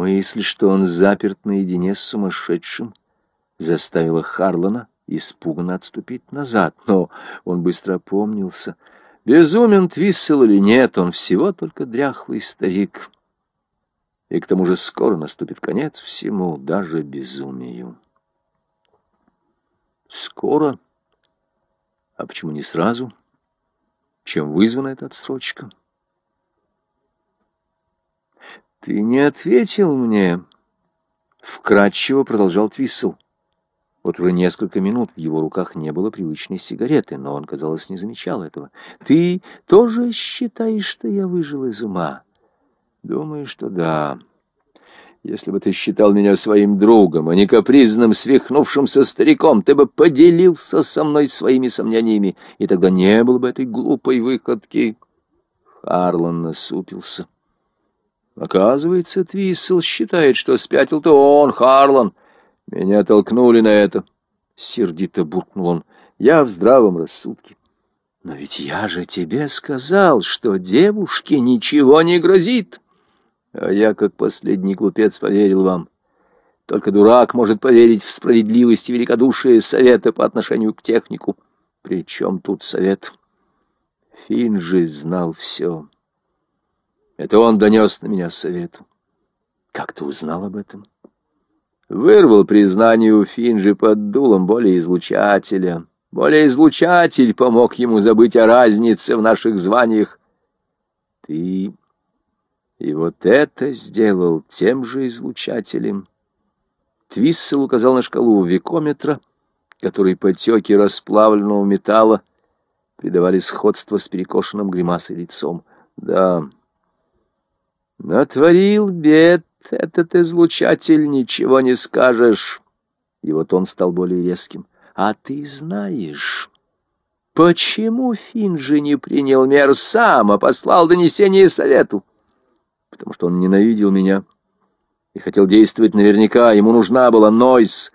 Мысль, что он заперт наедине с сумасшедшим, заставила Харлана испуганно отступить назад, но он быстро опомнился. Безумен Твиссел или нет, он всего только дряхлый старик. И к тому же скоро наступит конец всему, даже безумию. Скоро? А почему не сразу? Чем вызвана эта отсрочка? «Ты не ответил мне», — вкратчиво продолжал Твиссел. Вот уже несколько минут в его руках не было привычной сигареты, но он, казалось, не замечал этого. «Ты тоже считаешь, что я выжил из ума?» «Думаю, что да. Если бы ты считал меня своим другом, а не капризным, свихнувшимся стариком, ты бы поделился со мной своими сомнениями, и тогда не было бы этой глупой выходки». Харлан насупился. Оказывается, Твиссел считает, что спятил-то он, Харлан. Меня толкнули на это. Сердито буркнул он. Я в здравом рассудке. Но ведь я же тебе сказал, что девушке ничего не грозит. А я, как последний глупец, поверил вам. Только дурак может поверить в справедливость и великодушие совета по отношению к технику. Причем тут совет? Финджи знал все. Это он донес на меня совету. Как ты узнал об этом? Вырвал признание у Финджи под дулом более излучателя. Более излучатель помог ему забыть о разнице в наших званиях. Ты и вот это сделал тем же излучателем. Твиссел указал на шкалу викометра, который потеки расплавленного металла придавали сходство с перекошенным гримасой лицом. Да, Натворил бед этот излучатель, ничего не скажешь. И вот он стал более резким. А ты знаешь, почему Финджи не принял мер сам, а послал донесение совету? Потому что он ненавидел меня и хотел действовать наверняка. Ему нужна была Нойс.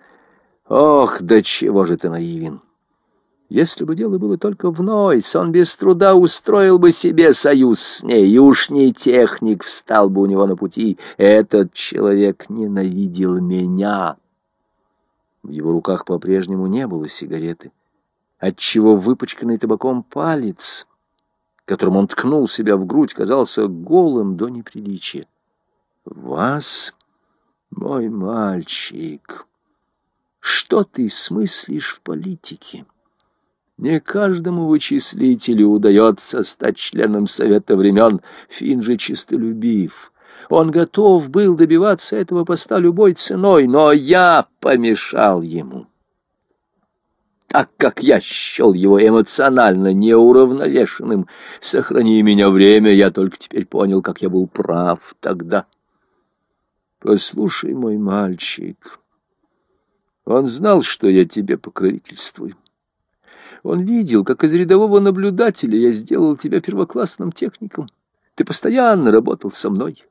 Ох, да чего же ты наивен! Если бы дело было только в Нойс, он без труда устроил бы себе союз с ней, и уж не техник встал бы у него на пути. Этот человек ненавидел меня. В его руках по-прежнему не было сигареты, отчего выпачканный табаком палец, которым он ткнул себя в грудь, казался голым до неприличия. «Вас, мой мальчик, что ты смыслишь в политике?» Не каждому вычислителю удается стать членом Совета времен. Фин же чистолюбив. Он готов был добиваться этого поста любой ценой, но я помешал ему. Так как я счел его эмоционально неуравновешенным, сохрани меня время, я только теперь понял, как я был прав тогда. Послушай, мой мальчик, он знал, что я тебе покровительствую. Он видел, как из рядового наблюдателя я сделал тебя первоклассным техником. Ты постоянно работал со мной.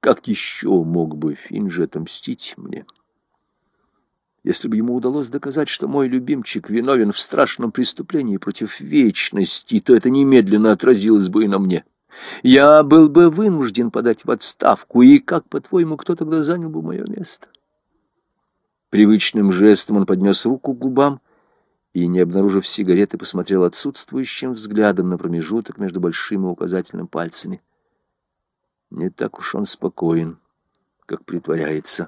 Как еще мог бы Финджи отомстить мне? Если бы ему удалось доказать, что мой любимчик виновен в страшном преступлении против вечности, то это немедленно отразилось бы и на мне. Я был бы вынужден подать в отставку, и как, по-твоему, кто тогда занял бы мое место? Привычным жестом он поднес руку к губам, и, не обнаружив сигареты, посмотрел отсутствующим взглядом на промежуток между большим и указательным пальцами. Не так уж он спокоен, как притворяется.